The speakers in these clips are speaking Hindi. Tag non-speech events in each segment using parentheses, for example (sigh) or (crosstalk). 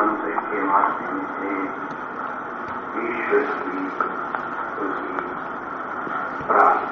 मंत्र के माध्यम से ईश्वर की उसकी प्रार्थना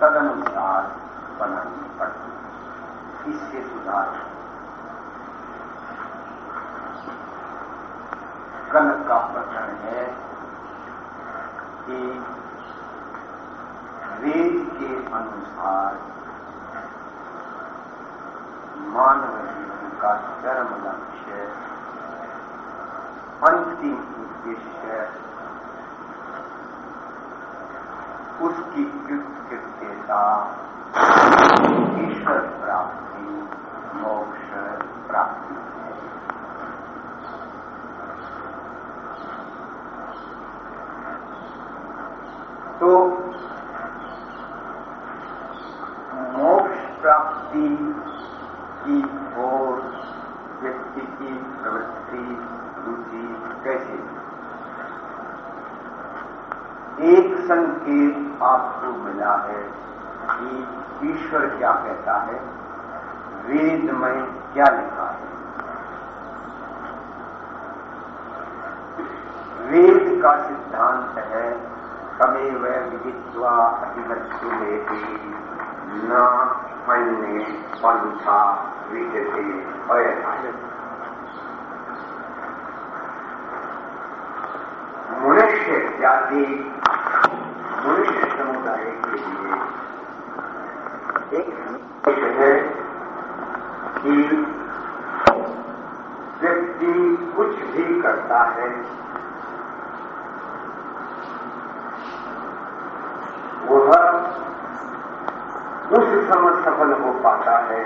तदनुसार बनानी पड़ती इससे सुधार कल का प्रकरण है कि वेद के अनुसार मानव जीवन का चरम लक्ष्य अंतिम उद्देश्य उसकी कृत कृत्यता ईश्वर प्राप्ति मोक्ष प्राप्ति। है एक संकेत आपको मिला है कि ईश्वर क्या कहता है? वेद में क्या लिखा है? वेद का सिद्धांत है कमे वह विदित्वा अधिगछुमेती न अन्य पंथा विदते मनुष्य जाति करने के लिए एक संदेश है कि व्यक्ति कुछ भी करता है, वह उस समय सफल हो पाता है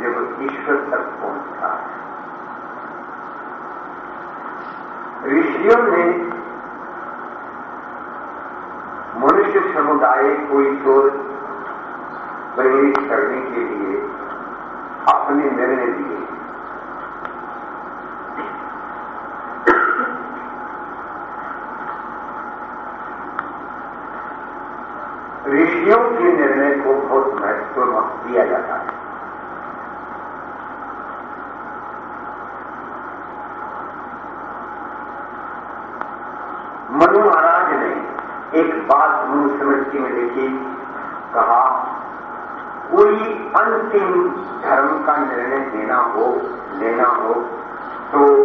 जब ईश्वर तक पहुँचता है। ऋषियों ने समुदाय कोई तो प्रेरित करने के लिए अपने निर्णय लिए। मनुस्मृति में लिखी कहा, कोई अंतिम धर्म का निर्णय देना हो, लेना हो तो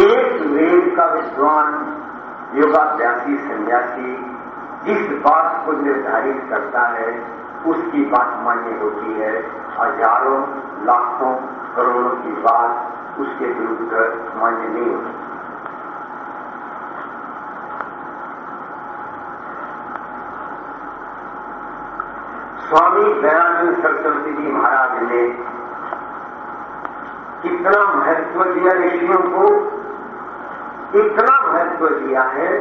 एक वेद का विद्वान योगाभ्यासी सन्यासी जिस बात को निर्धारित करता है, उसकी बात मान्य होती है। हज़ारों, लाखों, करोड़ों की बात उसके विरुद्ध मान्य नहीं होती। स्वामी दयानंद सरस्वती जी महाराज ने कितना महत्व दिया, ऋषियों को इतना महत्व दिया है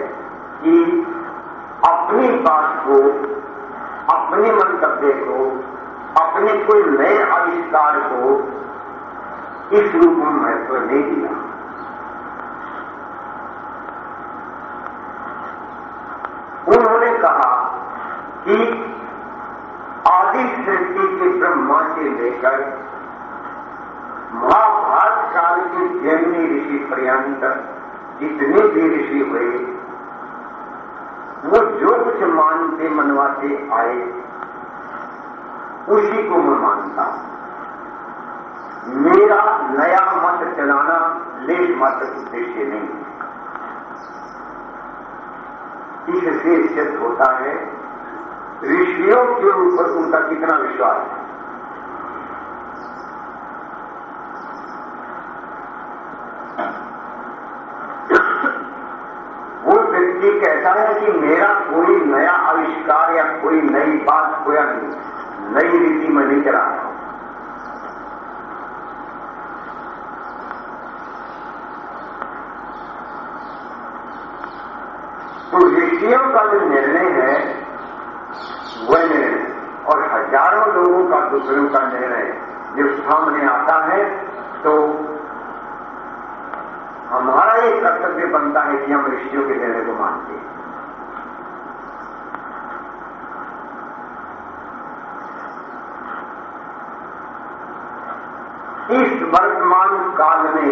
कि अपनी बात को, अपने मंतव्य को, अपने कोई नए आविष्कार को इस रूप में महत्व नहीं दिया। उन्होंने कहा कि ब्रह्मा से लेकर महाभारत काल के जैनी ऋषि पर्यंत जितने भी ऋषि हुए, वो जो कुछ मानते मनवाते आए, उसी को मैं मानता हूँ। मेरा नया मत चलाना लेश मात्र उद्देश्य नहीं इससे सिद्ध होता है, ऋषियों के ऊपर उनका कितना विश्वास है वो व्यक्ति कहता है कि मेरा कोई नया आविष्कार या कोई नई बात खोया नहीं, नई रीति में नहीं चला रहा तो ऋषियों का जो निर्णय है वह निर्णय और हज़ारों लोगों का दूसरों का निर्णय, जब सामने आता है तो हमारा ये कर्तव्य बनता है कि हम ऋषियों के निर्णय को मानते हैं। इस वर्तमान काल में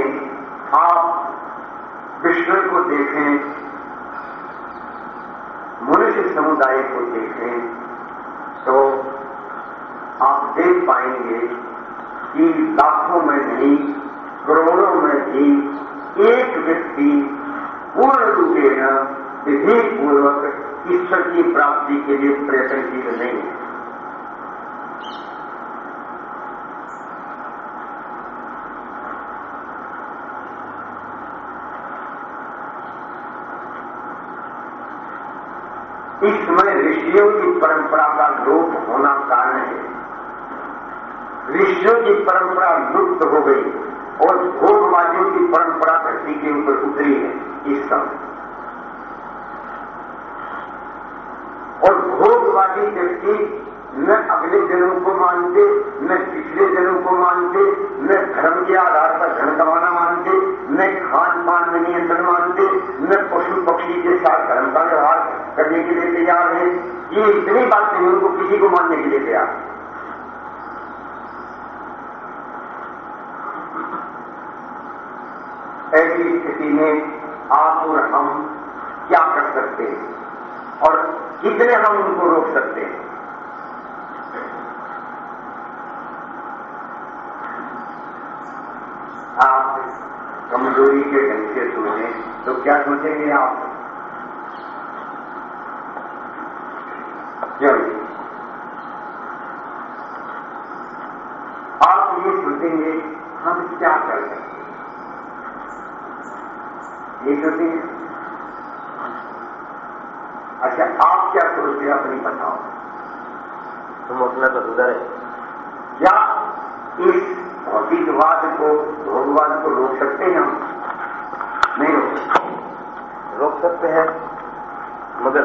आप विष्णु को देखें, मनुष्य समुदाय को देखें तो आप देख पाएँगे कि लाखों में नहीं, करोड़ों में भी एक व्यक्ति पूर्ण रूपेण विधि पूर्वक ईश्वर की प्राप्ति के लिए प्रयत्नशील नहीं है। इस समय ऋषियों की परंपरा का लोप होना कारण है। ऋषियों की परंपरा लुप्त हो गई और भोगवादियों की परंपरा धरती के ऊपर उतरी है, इस समय। और भोगवादी व्यक्ति न अगले जन्म को मानते, न पिछले जन्म को मानते, न धर्म के आधार पर धन कमाना मानते, न खान पान में नियंत्रण मानते, न पशु पक्षी के साथ धर्म का व्यवहार करने के लिए तैयार है। ये इतनी बात उनको किसी को मानने के लिए तैयार ऐसी स्थिति में आप और हम क्या कर सकते हैं? और कितने हम उनको रोक सकते हैं? आप कमज़ोरी के ढंग से सोचें तो क्या सोचेंगे आप? क्यों आप ये सोचेंगे, हम क्या कर सकते ये सोचेंगे अच्छा आप क्या सोचते हैं अपनी बताओ तुम अपना तो सुधर है क्या इस भौतिकवाद को भोगवाद को रोक सकते हैं हम? नहीं रोक सकते। रोक सकते हैं मगर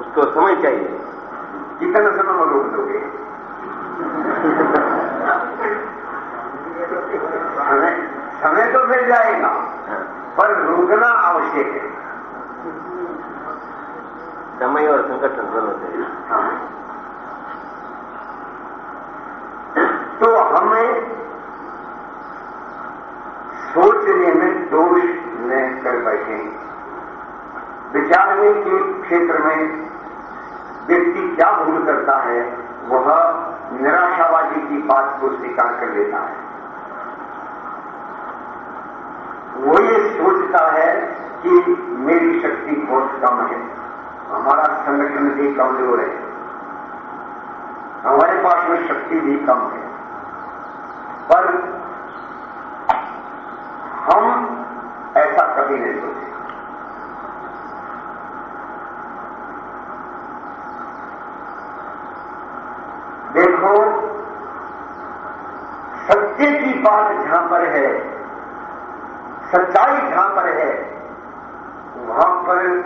उसको समय चाहिए। कितना समय में रोक दोगे? (laughs) समय समय तो मिल जाएगा। पर रोकना आवश्यक है। समय और संकट दोनों चाहिए हाँ। तो हमें सोचने में दोष न कर बैठेंगे क्षेत्र में व्यक्ति क्या भूल करता है वह निराशावादी की बात को स्वीकार कर लेता है। वो ये सोचता है कि मेरी शक्ति बहुत कम है। हमारा संगठन भी कमज़ोर है। हमारे पास में शक्ति भी कम है। पर हम ऐसा कभी नहीं सोचे देखो, सत्य की बात जहाँ पर है सच्चाई जहाँ पर है, वहाँ पर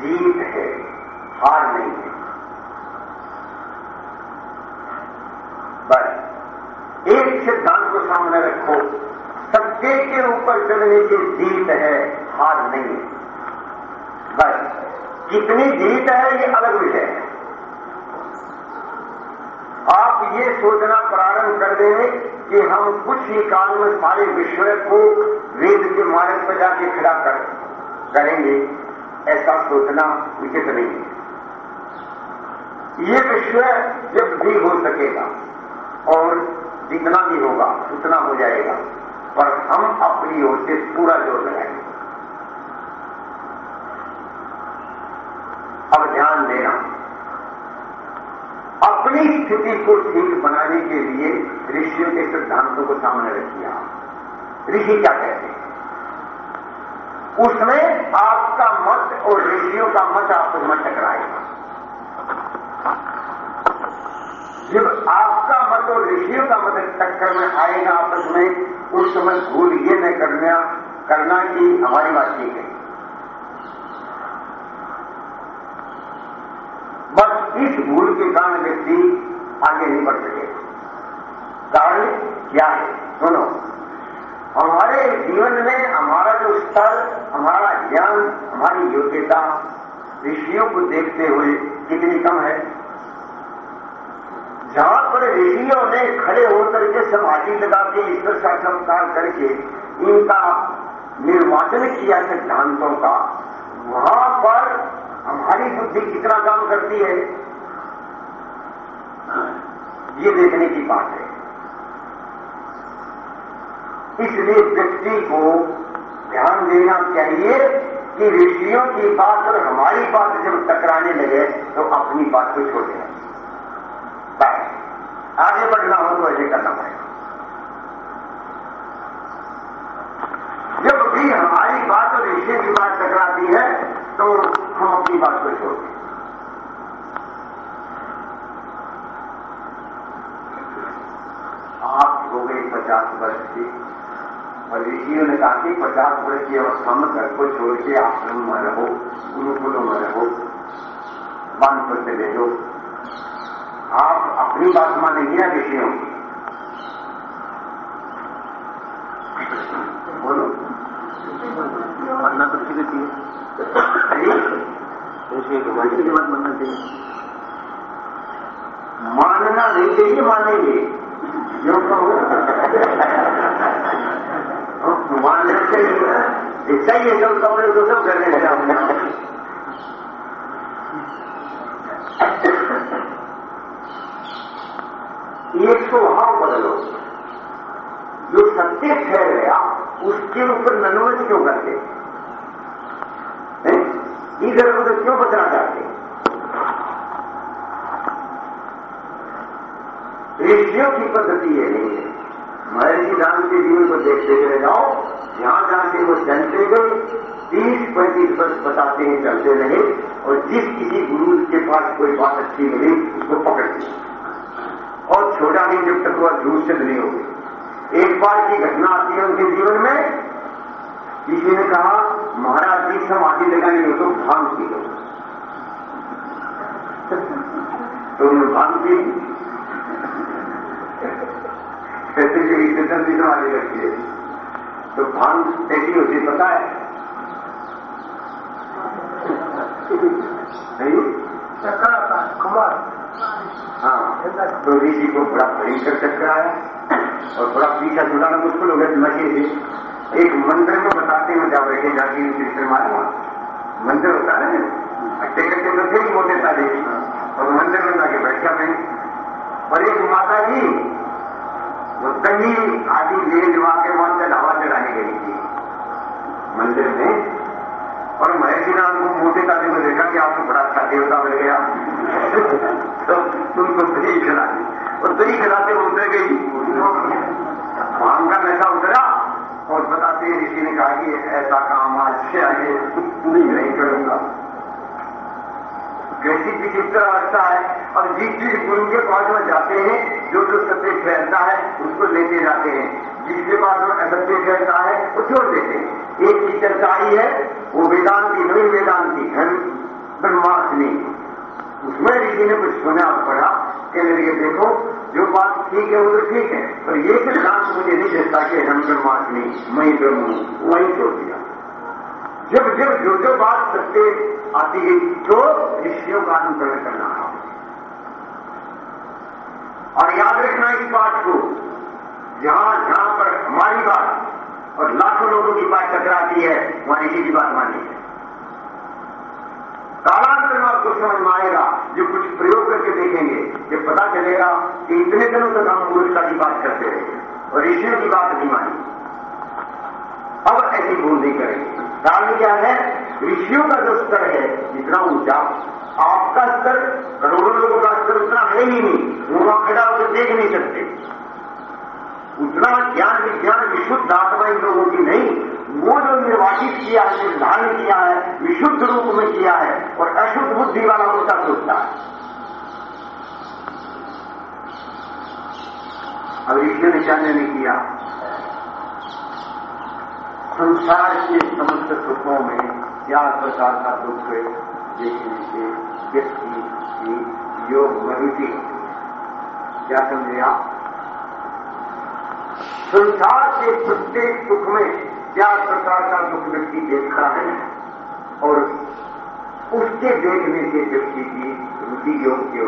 जीत है, हार नहीं है। बस, एक सिद्धांत को सामने रखो, सत्य के ऊपर चलने की जीत है, हार नहीं है। बस, कितनी जीत है, ये अलग विषय है। आप ये सोचना प्रारंभ कर दें कि हम कुछ ही काल में सारे विश्व को वेद के मार्ग पर जाके खड़ा कर, करेंगे, ऐसा सोचना उचित नहीं है। ये विश्व जब भी हो सकेगा, और जितना भी होगा, उतना हो जाएगा, पर हम अपनी ओर से पूरा ज़ोर लगाएँगे। अब ध्यान देना अपनी स्थिति को ठीक बनाने के लिए ऋषियों के सिद्धांतों को सामने रखिए ऋषि क्या कहते हैं? उसमें आपका मत और ऋषियों का मत आपस में टकराएगा जब आपका मत और ऋषियों का मत टक्कर में आएगा आपस में उस समय भूल ये न करना करना कि हमारी बात ठीक है। बस इस भूल के कारण व्यक्ति आगे नहीं बढ़ सके। कारण क्या है? सुनो। हमारे जीवन में हमारा जो स्तर हमारा ज्ञान, हमारी योग्यता, ऋषियों को देखते हुए कितनी कम है? जहाँ पर ऋषियों ने खड़े होकर के समाधि लगा के ईश्वर साक्षात्कार करके इनका निर्वाचन किया सिद्धांतों का, वहाँ पर हमारी बुद्धि कितना काम करती है? ये देखने की बात है। इसलिए व्यक्ति को ध्यान देना चाहिए कि ऋषियों की बात और हमारी बात जब टकराने लगे तो अपनी बात को छोड़ दें। बस। आगे बढ़ना हो तो ऐसे करना पड़ेगा। जब भी हमारी बात और ऋषि की बात टकराती है तो हम अपनी बात को छोड़ दें। आप हो गए पचास वर्ष की, और ऋषियों ने कहा कि पचास वर्ष की अवस्था में घर को छोड़ के आश्रम में रहो गुरुकुलों में रहो वन पर लो आप अपनी बात मानेंगे ऋषियों की बोलो मानना तो ठीक चाहिए ऋषि की की बात मानना चाहिए मानना नहीं चाहिए मानेंगे जो कहो मानना चाहिए चाहिए जो कपड़े तो सब करने लगा ये स्वभाव बदलो जो सत्य ठहर गया उसके ऊपर ननवज क्यों करते हैं? इधर उधर क्यों बचना चाहते ऋषियों की पद्धति ये नहीं है। महर्षि राम के जीवन को देखते हुए जाओ जहाँ जाके वो चलते गए, तीस पैंतीस वर्ष बताते हैं, चलते रहे, और जिस किसी गुरु के पास कोई बात अच्छी मिली, उसको पकड़ ली। और छोटा नहीं, जब तक वह झूठ सिद्ध नहीं होगी। एक बार की घटना आती है उनके जीवन में। किसी ने कहा महाराज जी समाधि लगानी हो तो भाँग पी लो तो उन्होंने भाँग पी कहते कि सिद्धन की समाधि रखी है। तो भाँग कैसी होती पता है? कुमार। हाँ। तो ऋषि को बड़ा भयंकर चक्कर आया और बड़ा पीछा छुड़ाना मुश्किल हो गया नशे से। एक मंदिर में बताते हैं, जब रखे जाके कृष्ण मंदिर होता है अच्छे करते तो थे ही मोटे तारे और मंदिर में जाके बैठा मैं और एक माता जी, वो दही आदि ले जवा के वहाँ से ढावा चढ़ाने गई थी। मंदिर में। और महर्षि ने आपको मोटे ताजे को देखा कि आपको बड़ा अच्छा देवता मिल गया (laughs) तो तुमको दही खिला दी। और दही खिलाते उतर गई। वहाँ का नशा उतरा और बताते ऋषि ने कहा कि ऐसा काम आज से आगे नहीं करूँगा। कैसी विचित्र अवस्था है, और जिस जिस गुरु के पास में जाते हैं, जो जो सत्य फैलता है, उसको लेते जाते हैं। जिसके पास में असत्य फैलता है, वो छोड़ देते हैं। एक की चर्चा ही है, वो वेदांति नहीं वेदांति धन ब्रह्मास्मि। उसमें ऋषि ने कुछ सुना पढ़ा कहने लगे देखो जो बात ठीक है, वो तो ठीक है। पर ये सिद्धांत मुझे नहीं देता कि हम ब्रह्मास्मि मैं ब्रह्म हूँ, वही छोड़ दिया जब जब, जो जो बात सत्य आती है तो ऋषियों का अनुकरण करना और याद रखना इस बात को, जहाँ जहाँ पर हमारी बात और लाखों लोगों की बात टकराती है, वहाँ ऋषि की बात मानी है। कालांतर में आपको समझ में आएगा जो कुछ प्रयोग करके देखेंगे ये पता चलेगा कि इतने दिनों तक हम मूर्खता की बात करते रहे और ऋषियों की बात नहीं मानी। अब ऐसी भूल नहीं करेंगे। कारण क्या है? ऋषियों का जो स्तर है, इतना ऊँचा, आपका स्तर, करोड़ों लोगों का स्तर उतना है ही नहीं वो वहाँ खड़ा होकर देख नहीं सकते। उतना ज्ञान विज्ञान, विशुद्ध आत्मा इन लोगों की नहीं वो जो निर्वाचित किया है निर्धारण किया है, विशुद्ध रूप में किया है और अशुद्ध बुद्धि वाला उनका सोचता है। अब ऋषियों ने क्या। संसार के समस्त सुखों में क्या प्रकार का दुख है देखने से व्यक्ति की योग मरुति क्या समझे आप? संसार के प्रत्येक सुख में क्या प्रकार का दुख व्यक्ति देखता है और उसके देखने से व्यक्ति की रुचि योग्य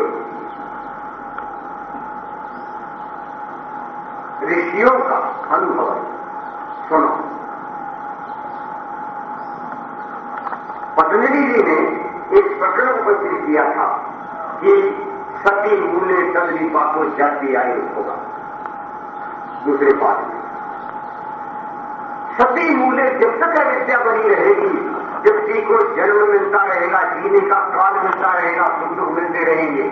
ऋषियों का अनुभव सुनो। पतंजलि जी ने एक प्रकरण उपस्थित किया था कि सती मूल्य तदली पाको जाति आयु होगा। दूसरे में। सती मूल्य जब तक अविद्या बनी रहेगी। व्यक्ति को जन्म मिलता रहेगा जीने का काल मिलता रहेगा सुख दुख मिलते रहेंगे।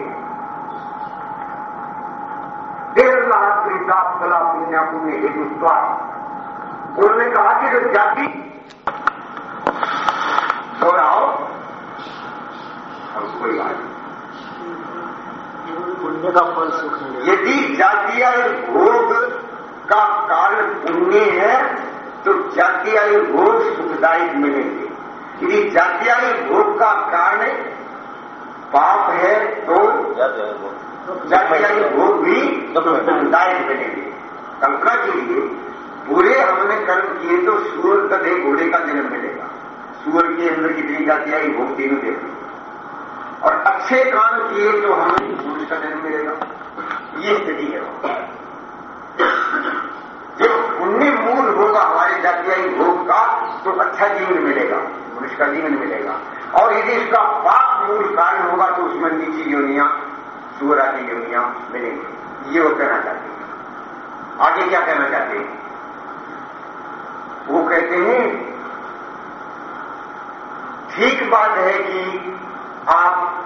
देर लाभ प्रीताप कला पुण्या पुण्य हेतु स्वास्थ्य उन्होंने कहा कि जो जाति दोहराओ और कोई बात पुण्य का फल सुख यदि जातीय भोग का कारण पुण्य है तो जातीय भोग सुखदायक मिलेंगे। यदि जातीय भोग का कारण पाप है तो जातीय भोग भी सुखदायक मिलेंगे। कल्पना लिए बुरे हमने कर्म किए तो सूर गधे घोड़े का जन्म मिलेगा। सूअर के अंदर कितनी जातियाँ भोग तीनों देखी और अच्छे काम किए तो हमें पुरुष का जन्म मिलेगा। ये स्थिति है। जब पुण्य मूल होगा हमारे जातियाई भोग का तो अच्छा जीवन मिलेगा, मनुष्य का जीवन मिलेगा। और यदि इसका पाप मूल कारण होगा तो उसमें नीची योनिया सूरा की योनिया मिलेंगी। ये वो कहना चाहते हैं। आगे क्या कहना चाहते हैं? वो कहते हैं, ठीक बात है कि आप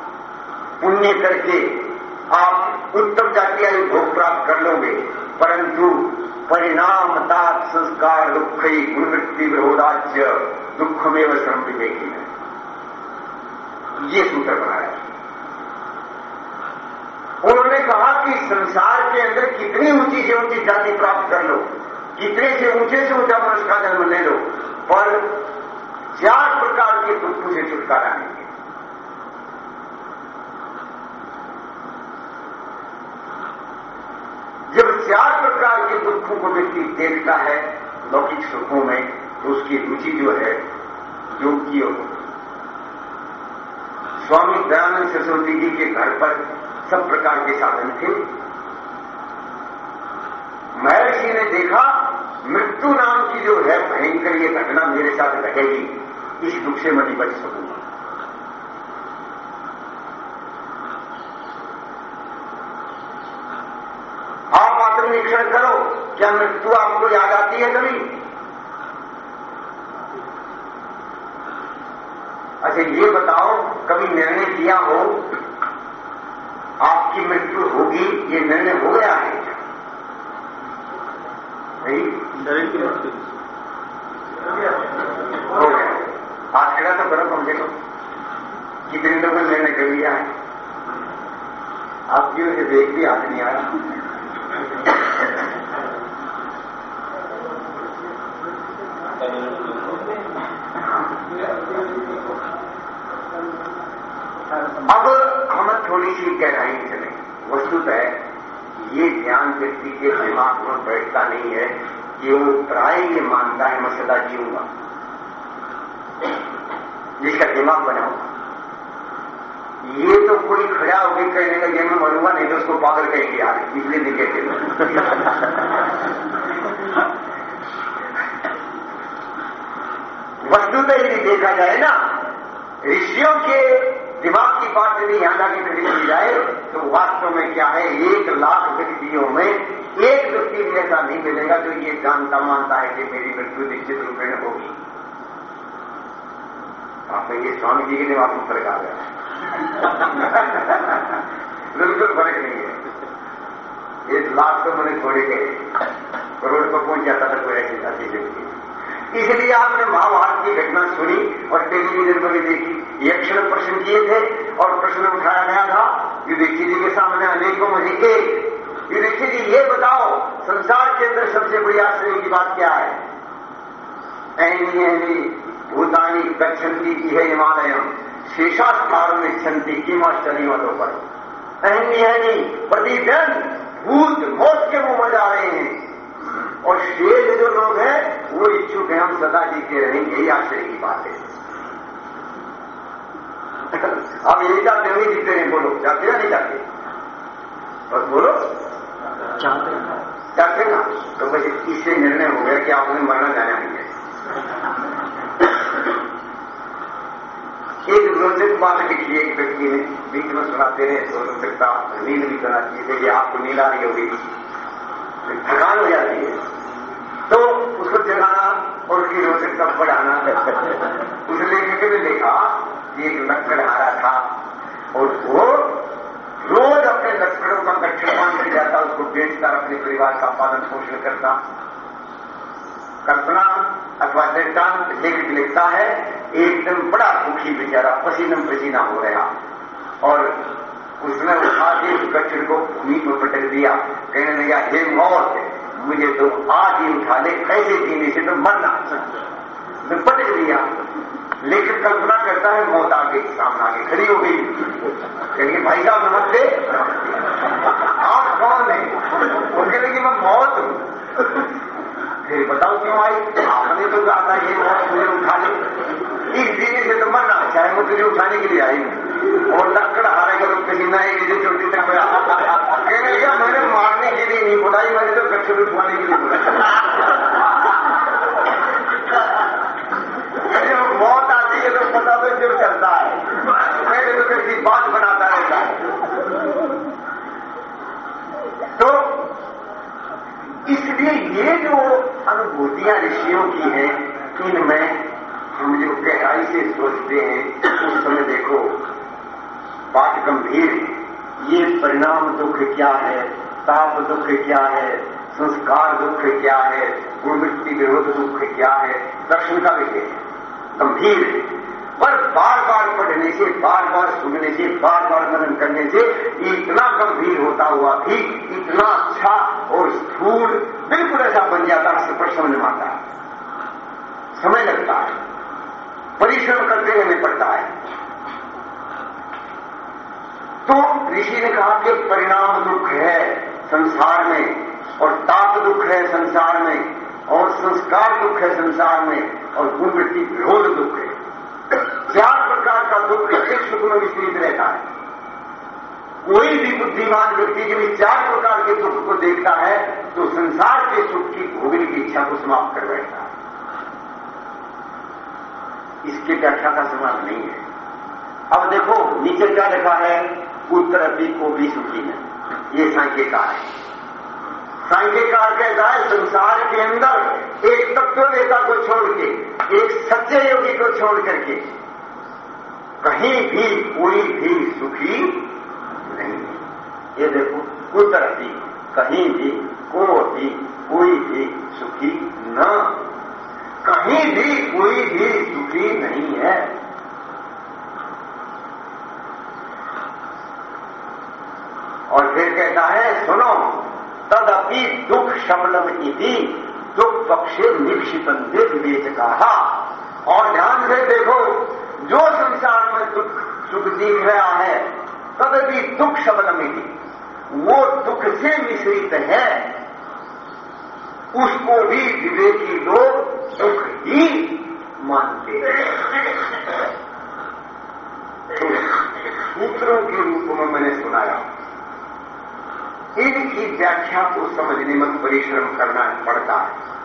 पुण्य करके आप उत्तम जातीय भोग प्राप्त कर लोगे, परंतु परिणाम तात संस्कार दुख गुणवृत्ति विरोधाच्य दुख में श्रम विवेकी है ये सूत्र बनाया उन्होंने कहा कि संसार के अंदर कितनी ऊँची से ऊँची जाति प्राप्त कर लो, कितने से ऊँचे से ऊँचा मनुष्य का जन्म ले लो, पर चार प्रकार के दुखों से छुटकारा नहीं है जब चार प्रकार के व्यक्ति देखता है, लौकिक सुखों में तो उसकी रुचि जो है योग की ओर स्वामी दयानंद सरस्वती जी के घर पर सब प्रकार के साधन थे। महर्षि ने देखा, मृत्यु नाम की जो है भयंकर ये घटना मेरे साथ घटेगी इस दुख से मैं नहीं बच सकूँगा। विचार करो क्या मृत्यु आपको याद आती है कभी। अच्छा ये बताओ, कभी निर्णय किया हो, आपकी मृत्यु होगी, ये निर्णय हो गया है? हो गया। तो करो, कम देखो कितने लोगों ने निर्णय कर लिया है? आपकी उसे देख भी नहीं आया अब हम थोड़ी सी गहराई चले। वस्तुतः ये ज्ञान व्यक्ति के दिमाग में बैठता नहीं है कि वो प्राय ये मानता है, मैं सदा जीऊँगा। जिसका दिमाग बना होगा ये तो कोई खड़ा होकर कहने लगे, मैं मरूँगा नहीं तो उसको पागल कहेंगे यार, इसलिए नहीं कहते (laughs) वस्तुतः यदि देखा जाए ना, ऋषियों के दिमाग की बात यदि यहाँ जाके खड़ी की जाए तो वास्तव में क्या है? एक लाख व्यक्तियों में एक व्यक्ति भी ऐसा नहीं मिलेगा जो ये जानता, मानता है कि मेरी मृत्यु निश्चित रूप में होगी। आप में ये स्वामी जी के दिमाग में फ़र्क आ गया बिल्कुल फ़र्क नहीं है। एक लाख तो मैंने छोड़े गए करोड़ पर पहुँच जाता था, कोई ऐसी जाति व्यक्ति इसलिए आपने महाभारत की घटना सुनी और टेलीविज़न पर भी देखी। यक्षण प्रश्न किए थे और प्रश्न उठाया गया था, युधिष्ठिर जी के सामने अनेकों में एक युधिष्ठिर जी, ये बताओ, संसार के अंदर सबसे बड़ी आश्चर्य की बात क्या है? ऐनी ऐनी, भूतानी, गच्छन्ति की है हिमालयम शेषास्थान में छंती किमाश्चर्य मतों पर ऐनी ऐनी, प्रतिदिन भूत, मौत के मुँह में जा रहे हैं। और शेष जो लोग हैं वो इच्छुक हैं हम सदा जीते रहेंगे यही आश्चर्य की बात है। (laughs) आप यही चाहते हो जीते नहीं बोलो चाहते या नहीं चाहते? बस बोलो। चाहते चाहते ना? तो बस इससे निर्णय हो गया कि आपने मरना जाना नहीं है। एक रोचक बात लिखी एक व्यक्ति ने बीच में सुनाते रहे तो रोचकता नींद भी करना चाहिए देखिए आपको नींद आ रही होगी। थकान हो जाती है। तो उसको जगाना और उसकी रोचकता बढ़ाना उस लेखक ने देखा कि एक लकड़हारा था, और वो रोज अपने लकड़ों का मान किया जाता, उसको बेचता, अपने परिवार का पालन पोषण करता। कल्पना अथवा दृष्टांत लेखक लिखता है, एकदम बड़ा दुखी बेचारा, पसीनम पसीना हो रहा। और उसने उठा के उस कक्षण को भूमि पर पटक दिया। कहने लगा, हे मौत मुझे तो आज ही उठा ले कैसे जीने से तो मरना। मैं पटक दिया। लेकिन कल्पना करता है, मौत आगे, सामने आगे खड़ी हो गई। कहेंगे भाई साहब, नमस्ते। आप कौन है? कह लगी मैं मौत हूँ। फिर बताओ क्यों आई? आपने तो कहा था ये मौत मुझे उठा ले इस जीने से तो मरना, चाहे वो तुझे उठाने के लिए आई और लक्कड़ हारेगा तो ना एक जो चोटी से कहने लगा मैंने मारने के लिए नहीं बुलाई, मैंने तो कच्चे उठवाने के लिए बुलाई मौत आती है तो पता तो जो चलता है मैंने तो किसी बात बनाता रहता है तो इसलिए ये जो अनुभूतियाँ ऋषियों की हैं इनमें हम जो गहराई से सोचते हैं उस समय देखो बात गंभीर है ये परिणाम दुख क्या है ताप दुख क्या है संस्कार दुख क्या है? गुणवृत्ति विरोध दुख क्या है? दर्शन का विषय गंभीर है। पर बार बार पढ़ने से बार बार सुनने से बार बार मनन करने से इतना गंभीर होता हुआ भी, इतना अच्छा और स्थूल बिल्कुल ऐसा बन जाता है स्पष्ट समझ में आता है। समय लगता है। परिश्रम करते रहने पड़ता है। तो ऋषि ने कहा कि परिणाम दुख है संसार में और ताप दुख है संसार में और संस्कार दुख है संसार में, और गुणवृत्ति विरोध दुख है। चार प्रकार का दुख एक सुख में विस्तृत रहता है? कोई भी बुद्धिमान व्यक्ति जब चार प्रकार के दुख को देखता है तो संसार के सुख की भोगने की इच्छा को समाप्त कर बैठता है। इसके व्याख्या का सवाल नहीं है। अब देखो, नीचे क्या लिखा है? उत्तर अभी को भी सुखी है। ये का है। सांख्यकार कहता है, संसार के अंदर एक तत्व नेता को छोड़ के एक सच्चे योगी को छोड़ करके कहीं भी कोई भी सुखी नहीं है। ये देखो कुदरती कहीं भी को भी, कोई भी सुखी न कहीं भी कोई भी सुखी नहीं है। और फिर कहता है तदपि दुख शबलम इति दुख पक्षे निक्षिपंते विवेच कहा और ध्यान से देखो, जो संसार में दुख सुख दिख रहा है, तदपि दुख शबलम इति वो दुख से मिश्रित है। उसको भी विवेकी लोग दुख ही मानते हैं। तो सूत्रों के रूप में मैंने सुनाया। इनकी व्याख्या को समझने में परिश्रम करना पड़ता है।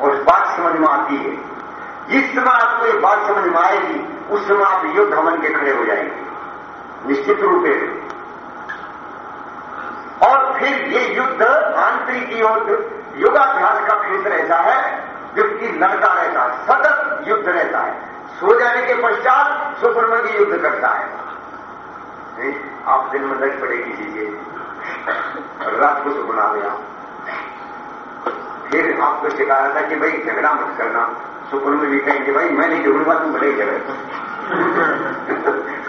और बात समझ में आती है। जिस समय आपको ये बात समझ में आएगी, उस समय आप युद्ध हमन के खड़े हो जाएँगे। निश्चित रूप से। और फिर ये युद्ध आंतरिक युद्ध, योगाभ्यास का क्षेत्र ऐसा है व्यक्ति लड़ता रहता है, सतत युद्ध रहता है। सो जाने के पश्चात सुब्रमण्य युद्ध करता है। आप दिन में लग पड़ेगी चीज़ें रात को सुना लिया। फिर आपको सिखाया था कि भाई झगड़ा मत करना। सुपन में भी कहेंगे, भाई, मैं नहीं झगड़ूँगा तुम भले झगड़े। (laughs)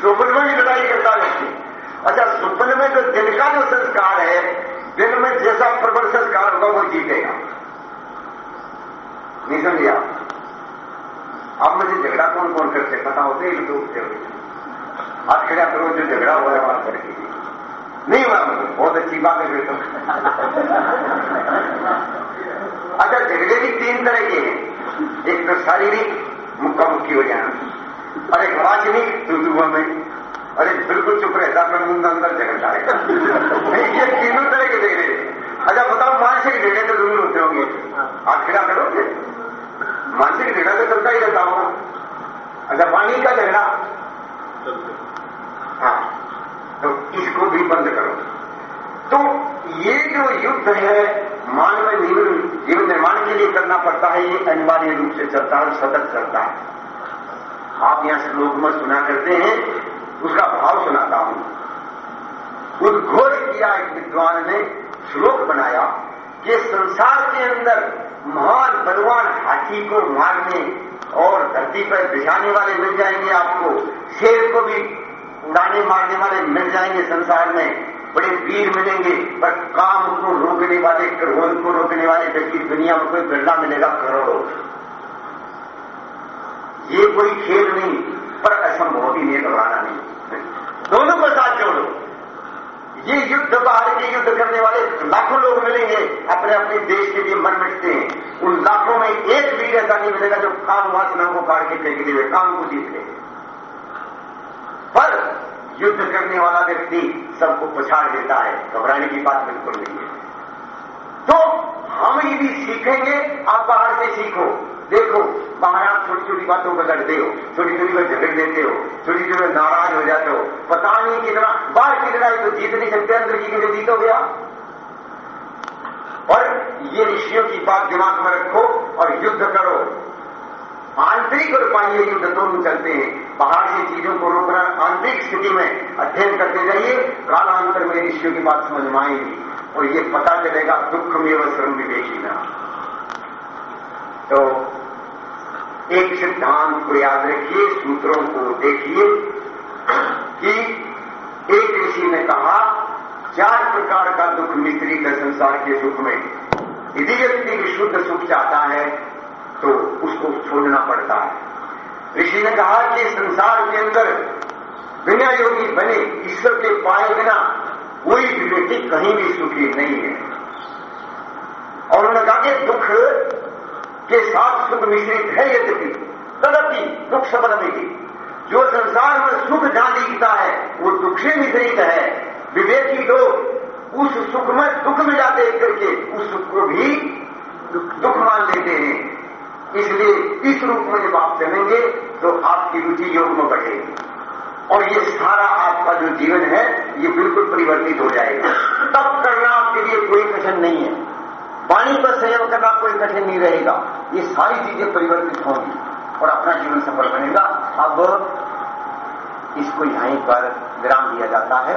सुपन में भी लड़ाई करता व्यक्ति। अच्छा सुपन में जो दिन का जो संस्कार है दिन में जैसा प्रबल संस्कार होगा, वो जीतेगा। नहीं समझिए अब मुझे झगड़ा कौन कौन करते पता होते ही तो आज खड़ा करो जो झगड़ा हो रहा है वहाँ करके। नहीं मुझे, बहुत अच्छी बात है, फिर तो। अच्छा झगड़े भी तीन तरह के हैं। एक तो शारीरिक मुक्का मुक्की हो जाना। और एक वाचनिक दुर्दुआ में। और एक बिल्कुल चुप रहता फिर मुँह अंदर झगड़ता है ये तीनों तरह के झगड़े अच्छा बताओ, मानसिक झगड़े तो ज़रूर होते होंगे। आप करोगे? मानसिक झगड़ा तो चलता ही रहता होगा। अच्छा वाणी का झगड़ा। हाँ। तो इसको भी बंद करो। तो ये जो युद्ध है, मानव जीवन जीवन निर्माण के लिए करना पड़ता है, ये अनिवार्य रूप से चलता है सतत चलता है। आप यहाँ श्लोक में सुना करते हैं, उसका भाव सुनाता हूँ। उद्घोष किया एक विद्वान ने श्लोक बनाया कि संसार के अंदर महान बलवान हाथी को मारने और धरती पर बिछाने वाले मिल जाएँगे आपको। शेर को भी उड़ाने मारने वाले मिल जाएँगे संसार में। बड़े वीर मिलेंगे, पर काम को रोकने वाले, क्रोध को रोकने वाले व्यक्ति दुनिया में कोई बिरला मिलेगा करोड़ों। ये कोई खेल नहीं, पर असंभव भी नहीं घबराना नहीं। दोनों को साथ जोड़ो। ये युद्ध बाहर के युद्ध करने वाले लाखों लोग मिलेंगे, अपने अपने देश के लिए मन मिटते हैं। उन लाखों में एक वीर ऐसा नहीं मिलेगा जो काम वासना को काट के फेंक देवे काम को जीत ले। पर युद्ध करने वाला व्यक्ति सबको पछाड़ देता है, घबराने की बात बिल्कुल नहीं है। तो हम ये भी सीखेंगे, आप बाहर से सीखो। देखो बाहर आप छोटी छोटी बातों पर लड़ते हो छोटी छोटी पर झगड़ देते हो छोटी छोटी पर नाराज़ हो जाते हो। पता नहीं कितना बाहर की लड़ाई तो जीत नहीं सकते अंदर की किसी जीत हो गया। और ये ऋषियों की बात दिमाग में रखो और युद्ध करो। आंतरिक और बाह्य युद्ध दोनों चलते हैं। बाहर से चीज़ों को रोकना आंतरिक स्थिति में अध्ययन करते जाइए। कालांतर में ऋषियों की बात समझ में आएगी और ये पता चलेगा दुख में व श्रम विवेकी ना तो एक सिद्धांत को याद रखिए, सूत्रों को देखिए, कि एक ऋषि ने कहा, चार प्रकार का दुख मिश्रित है संसार के सुख में। यदि व्यक्ति विशुद्ध सुख चाहता है तो उसको छोड़ना पड़ता है। ऋषि ने कहा कि संसार के अंदर बिना योगी बने, ईश्वर के पाए बिना कोई भी व्यक्ति कहीं भी सुखी नहीं है। और उन्होंने कहा कि दुख के साथ सुख मिश्रित है यद्यपि तदपि दुख में जो संसार में सुख जहाँ दिखता है, वो दुख से मिश्रित है। विवेकी लोग उस सुख में दुख मिला देख करके उस सुख को भी दुख मान लेते हैं। इसलिए इस रूप में जब आप चलेंगे तो आपकी रुचि योग में बढ़ेगी। और ये सारा आपका जो जीवन है, ये बिल्कुल परिवर्तित हो जाएगा। तब करना आपके लिए कोई कठिन नहीं है। पानी पर सहयोग करना कोई कठिन नहीं रहेगा। ये सारी चीज़ें परिवर्तित होंगी और अपना जीवन सफल बनेगा। अब इसको यहाँ पर विराम दिया जाता है।